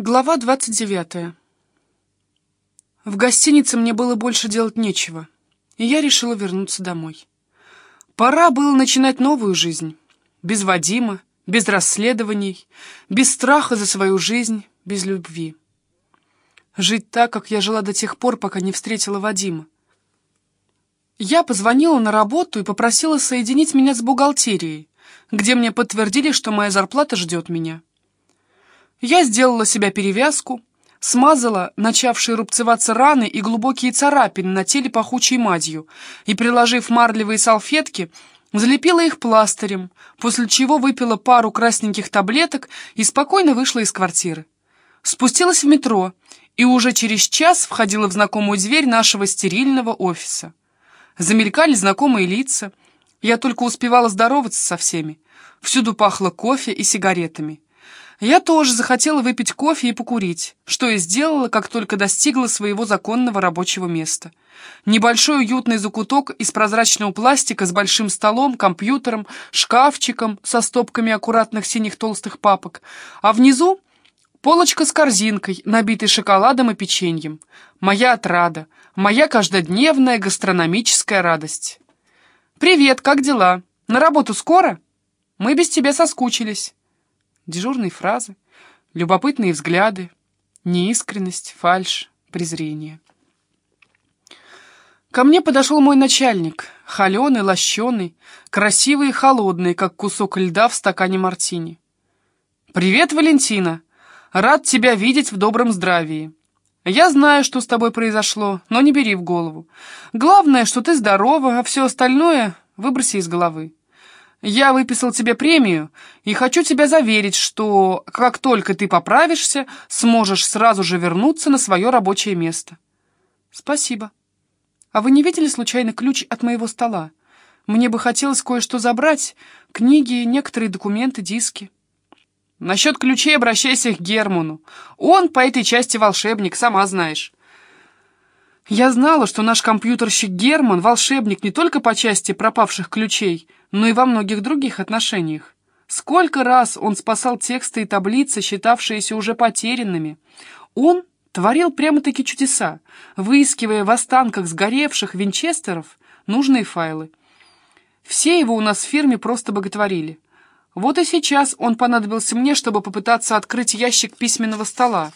Глава 29. В гостинице мне было больше делать нечего, и я решила вернуться домой. Пора было начинать новую жизнь. Без Вадима, без расследований, без страха за свою жизнь, без любви. Жить так, как я жила до тех пор, пока не встретила Вадима. Я позвонила на работу и попросила соединить меня с бухгалтерией, где мне подтвердили, что моя зарплата ждет меня. Я сделала себя перевязку, смазала начавшие рубцеваться раны и глубокие царапины на теле пахучей мазью и, приложив марлевые салфетки, залепила их пластырем, после чего выпила пару красненьких таблеток и спокойно вышла из квартиры. Спустилась в метро и уже через час входила в знакомую дверь нашего стерильного офиса. Замелькали знакомые лица. Я только успевала здороваться со всеми. Всюду пахло кофе и сигаретами. Я тоже захотела выпить кофе и покурить, что и сделала, как только достигла своего законного рабочего места. Небольшой уютный закуток из прозрачного пластика с большим столом, компьютером, шкафчиком со стопками аккуратных синих толстых папок, а внизу полочка с корзинкой, набитой шоколадом и печеньем. Моя отрада, моя каждодневная гастрономическая радость. «Привет, как дела? На работу скоро? Мы без тебя соскучились» дежурные фразы, любопытные взгляды, неискренность, фальшь, презрение. Ко мне подошел мой начальник, холеный, лощеный, красивый и холодный, как кусок льда в стакане мартини. «Привет, Валентина! Рад тебя видеть в добром здравии. Я знаю, что с тобой произошло, но не бери в голову. Главное, что ты здорова, а все остальное выброси из головы. Я выписал тебе премию и хочу тебя заверить, что как только ты поправишься, сможешь сразу же вернуться на свое рабочее место. Спасибо. А вы не видели случайно ключ от моего стола? Мне бы хотелось кое-что забрать. Книги, некоторые документы, диски. Насчет ключей обращайся к Герману. Он по этой части волшебник, сама знаешь. Я знала, что наш компьютерщик Герман — волшебник не только по части пропавших ключей, но и во многих других отношениях. Сколько раз он спасал тексты и таблицы, считавшиеся уже потерянными. Он творил прямо-таки чудеса, выискивая в останках сгоревших винчестеров нужные файлы. Все его у нас в фирме просто боготворили. Вот и сейчас он понадобился мне, чтобы попытаться открыть ящик письменного стола,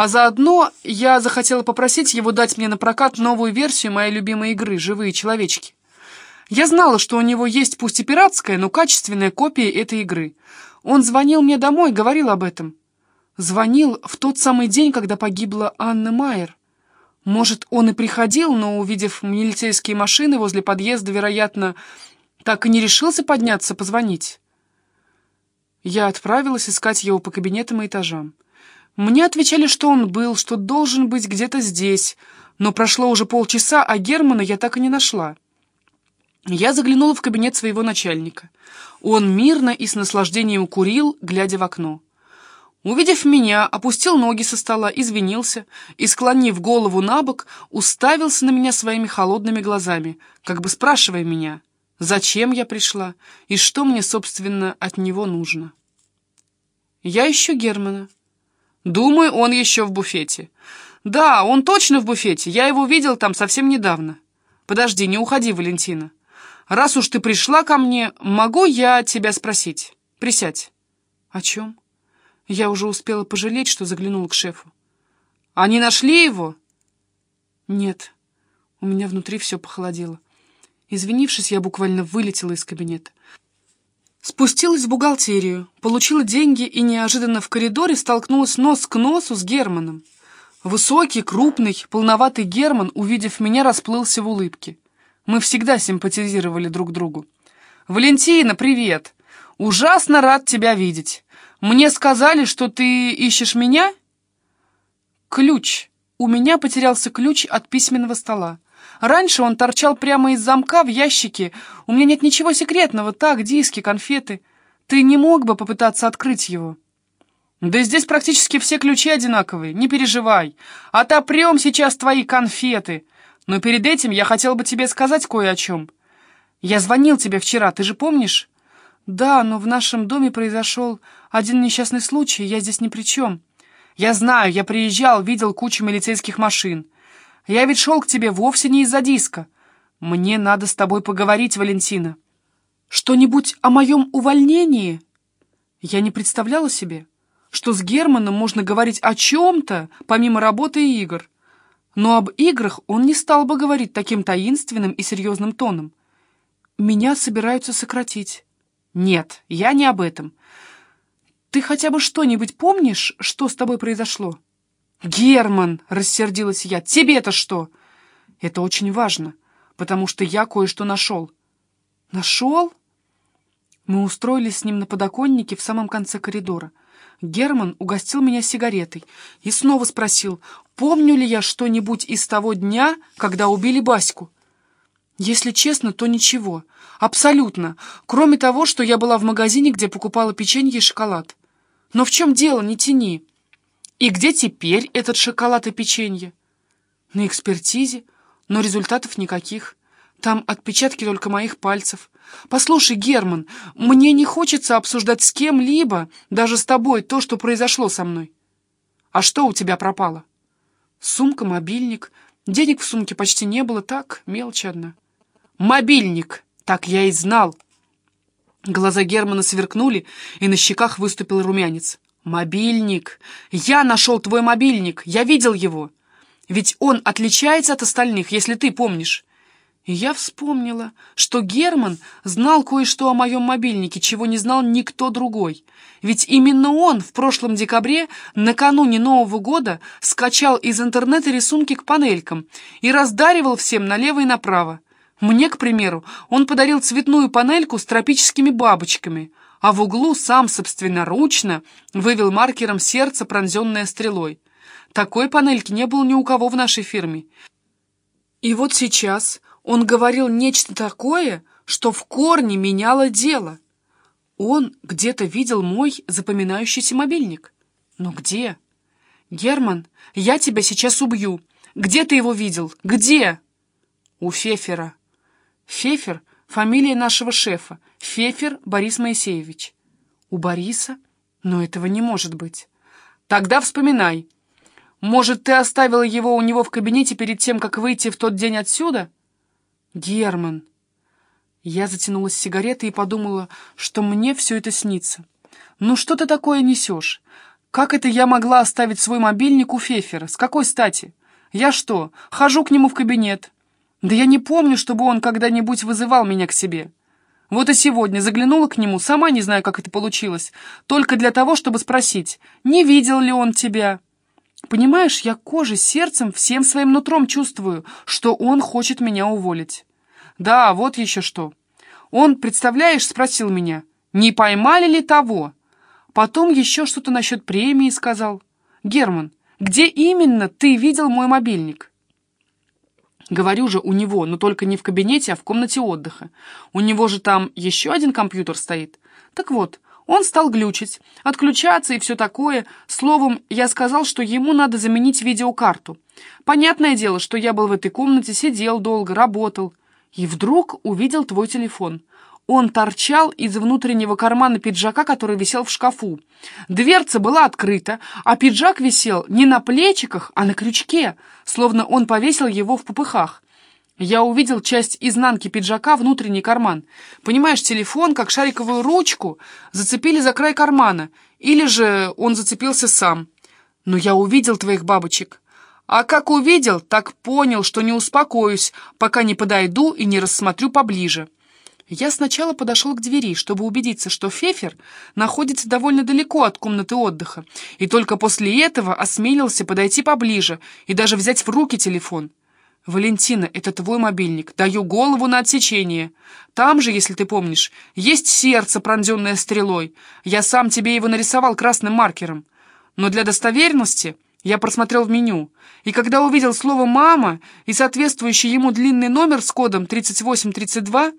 а заодно я захотела попросить его дать мне на прокат новую версию моей любимой игры «Живые человечки». Я знала, что у него есть пусть и пиратская, но качественная копия этой игры. Он звонил мне домой, говорил об этом. Звонил в тот самый день, когда погибла Анна Майер. Может, он и приходил, но, увидев милицейские машины возле подъезда, вероятно, так и не решился подняться позвонить. Я отправилась искать его по кабинетам и этажам. Мне отвечали, что он был, что должен быть где-то здесь, но прошло уже полчаса, а Германа я так и не нашла. Я заглянула в кабинет своего начальника. Он мирно и с наслаждением курил, глядя в окно. Увидев меня, опустил ноги со стола, извинился и, склонив голову на бок, уставился на меня своими холодными глазами, как бы спрашивая меня, зачем я пришла и что мне, собственно, от него нужно. Я ищу Германа. Думаю, он еще в буфете. Да, он точно в буфете. Я его видел там совсем недавно. Подожди, не уходи, Валентина. Раз уж ты пришла ко мне, могу я тебя спросить? Присядь. О чем? Я уже успела пожалеть, что заглянула к шефу. Они нашли его? Нет. У меня внутри все похолодело. Извинившись, я буквально вылетела из кабинета. Спустилась в бухгалтерию, получила деньги и неожиданно в коридоре столкнулась нос к носу с Германом. Высокий, крупный, полноватый Герман, увидев меня, расплылся в улыбке. Мы всегда симпатизировали друг другу. «Валентина, привет! Ужасно рад тебя видеть. Мне сказали, что ты ищешь меня?» «Ключ. У меня потерялся ключ от письменного стола. Раньше он торчал прямо из замка в ящике. У меня нет ничего секретного. Так, диски, конфеты. Ты не мог бы попытаться открыть его?» «Да здесь практически все ключи одинаковые. Не переживай. Отопрем сейчас твои конфеты. Но перед этим я хотел бы тебе сказать кое о чем. Я звонил тебе вчера, ты же помнишь?» «Да, но в нашем доме произошел один несчастный случай, я здесь ни при чем. Я знаю, я приезжал, видел кучу милицейских машин. Я ведь шел к тебе вовсе не из-за диска. Мне надо с тобой поговорить, Валентина. Что-нибудь о моем увольнении? Я не представляла себе, что с Германом можно говорить о чем-то, помимо работы и игр. Но об играх он не стал бы говорить таким таинственным и серьезным тоном. Меня собираются сократить. Нет, я не об этом. Ты хотя бы что-нибудь помнишь, что с тобой произошло? Герман, рассердилась я, тебе-то что? Это очень важно, потому что я кое-что нашел. Нашел? Мы устроились с ним на подоконнике в самом конце коридора. Герман угостил меня сигаретой и снова спросил, помню ли я что-нибудь из того дня, когда убили Баську. Если честно, то ничего. Абсолютно. Кроме того, что я была в магазине, где покупала печенье и шоколад. Но в чем дело, не тяни. И где теперь этот шоколад и печенье? На экспертизе, но результатов никаких. Там отпечатки только моих пальцев. Послушай, Герман, мне не хочется обсуждать с кем-либо, даже с тобой, то, что произошло со мной. А что у тебя пропало? Сумка, мобильник. Денег в сумке почти не было, так, мелочь одна. «Мобильник! Так я и знал!» Глаза Германа сверкнули, и на щеках выступил румянец. «Мобильник! Я нашел твой мобильник! Я видел его! Ведь он отличается от остальных, если ты помнишь!» И я вспомнила, что Герман знал кое-что о моем мобильнике, чего не знал никто другой. Ведь именно он в прошлом декабре, накануне Нового года, скачал из интернета рисунки к панелькам и раздаривал всем налево и направо. Мне, к примеру, он подарил цветную панельку с тропическими бабочками, а в углу сам собственноручно вывел маркером сердце, пронзенное стрелой. Такой панельки не было ни у кого в нашей фирме. И вот сейчас он говорил нечто такое, что в корне меняло дело. Он где-то видел мой запоминающийся мобильник. Но где? Герман, я тебя сейчас убью. Где ты его видел? Где? У Фефера. Фефер — фамилия нашего шефа. Фефер Борис Моисеевич. У Бориса? Но этого не может быть. Тогда вспоминай. Может, ты оставила его у него в кабинете перед тем, как выйти в тот день отсюда? Герман. Я затянулась сигаретой и подумала, что мне все это снится. Ну что ты такое несешь? Как это я могла оставить свой мобильник у Фефера? С какой стати? Я что, хожу к нему в кабинет, да я не помню, чтобы он когда-нибудь вызывал меня к себе. Вот и сегодня заглянула к нему, сама не знаю, как это получилось, только для того, чтобы спросить, не видел ли он тебя. Понимаешь, я кожей, сердцем, всем своим нутром чувствую, что он хочет меня уволить. Да, вот еще что. Он, представляешь, спросил меня, не поймали ли того? Потом еще что-то насчет премии сказал. Герман, где именно ты видел мой мобильник? Говорю же, у него, но только не в кабинете, а в комнате отдыха. У него же там еще один компьютер стоит. Так вот, он стал глючить, отключаться и все такое. Словом, я сказал, что ему надо заменить видеокарту. Понятное дело, что я был в этой комнате, сидел долго, работал. И вдруг увидел твой телефон. Он торчал из внутреннего кармана пиджака, который висел в шкафу. Дверца была открыта, а пиджак висел не на плечиках, а на крючке, словно он повесил его в попыхах. Я увидел часть изнанки пиджака, внутренний карман. Понимаешь, телефон, как шариковую ручку, зацепили за край кармана, или же он зацепился сам. Но я увидел твоих бабочек. А как увидел, так понял, что не успокоюсь, пока не подойду и не рассмотрю поближе. Я сначала подошел к двери, чтобы убедиться, что Фефер находится довольно далеко от комнаты отдыха, и только после этого осмелился подойти поближе и даже взять в руки телефон. «Валентина, это твой мобильник. Даю голову на отсечение. Там же, если ты помнишь, есть сердце, пронзенное стрелой. Я сам тебе его нарисовал красным маркером. Но для достоверности я просмотрел в меню, и когда увидел слово «мама» и соответствующий ему длинный номер с кодом 3832,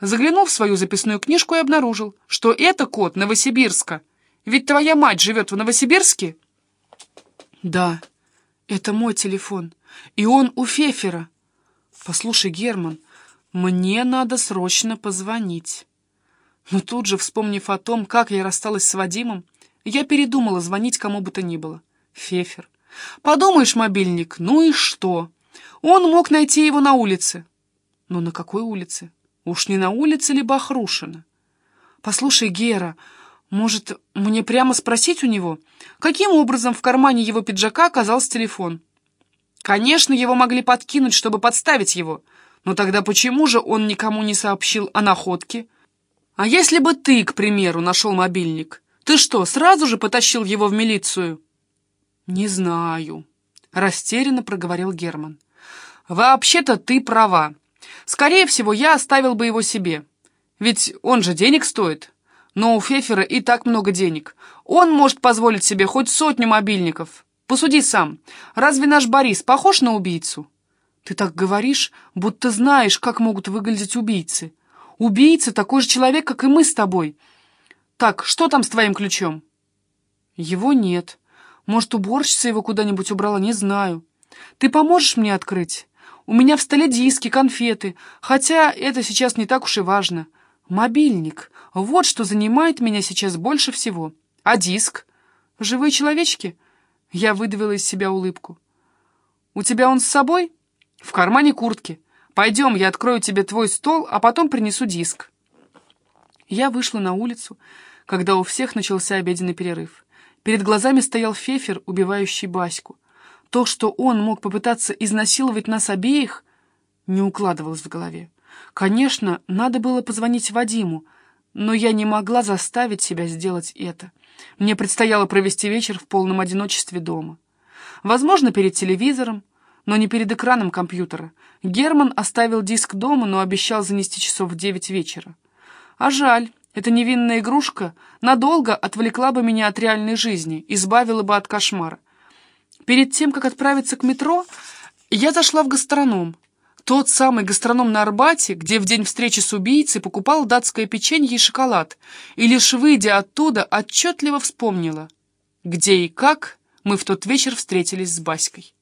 Заглянул в свою записную книжку и обнаружил, что это код Новосибирска. Ведь твоя мать живет в Новосибирске? Да, это мой телефон, и он у Фефера. Послушай, Герман, мне надо срочно позвонить. Но тут же, вспомнив о том, как я рассталась с Вадимом, я передумала звонить кому бы то ни было. Фефер. Подумаешь, мобильник, ну и что? Он мог найти его на улице. Но на какой улице? Уж не на улице ли Бахрушина? Послушай, Гера, может, мне прямо спросить у него, каким образом в кармане его пиджака оказался телефон? Конечно, его могли подкинуть, чтобы подставить его. Но тогда почему же он никому не сообщил о находке? А если бы ты, к примеру, нашел мобильник, ты что, сразу же потащил его в милицию? Не знаю, растерянно проговорил Герман. Вообще-то ты права. Скорее всего, я оставил бы его себе. Ведь он же денег стоит. Но у Фефера и так много денег. Он может позволить себе хоть сотню мобильников. Посуди сам. Разве наш Борис похож на убийцу? Ты так говоришь, будто знаешь, как могут выглядеть убийцы. Убийца такой же человек, как и мы с тобой. Так, что там с твоим ключом? Его нет. Может, уборщица его куда-нибудь убрала, не знаю. Ты поможешь мне открыть? У меня в столе диски, конфеты, хотя это сейчас не так уж и важно. Мобильник. Вот что занимает меня сейчас больше всего. А диск? Живые человечки? Я выдавила из себя улыбку. У тебя он с собой? В кармане куртки. Пойдем, я открою тебе твой стол, а потом принесу диск. Я вышла на улицу, когда у всех начался обеденный перерыв. Перед глазами стоял Фефер, убивающий Баську. То, что он мог попытаться изнасиловать нас обеих, не укладывалось в голове. Конечно, надо было позвонить Вадиму, но я не могла заставить себя сделать это. Мне предстояло провести вечер в полном одиночестве дома. Возможно, перед телевизором, но не перед экраном компьютера. Герман оставил диск дома, но обещал занести часов в девять вечера. А жаль, эта невинная игрушка надолго отвлекла бы меня от реальной жизни, избавила бы от кошмара. Перед тем, как отправиться к метро, я зашла в гастроном. Тот самый гастроном на Арбате, где в день встречи с убийцей покупал датское печенье и шоколад, и лишь выйдя оттуда, отчетливо вспомнила, где и как мы в тот вечер встретились с Баськой.